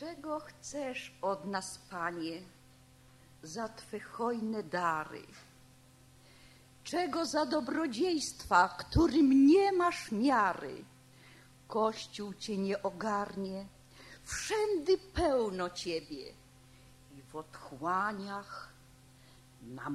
Czego chcesz od nas, Panie, za Twe hojne dary? Czego za dobrodziejstwa, którym nie masz miary? Kościół Cię nie ogarnie, wszędy pełno Ciebie i w otchłaniach na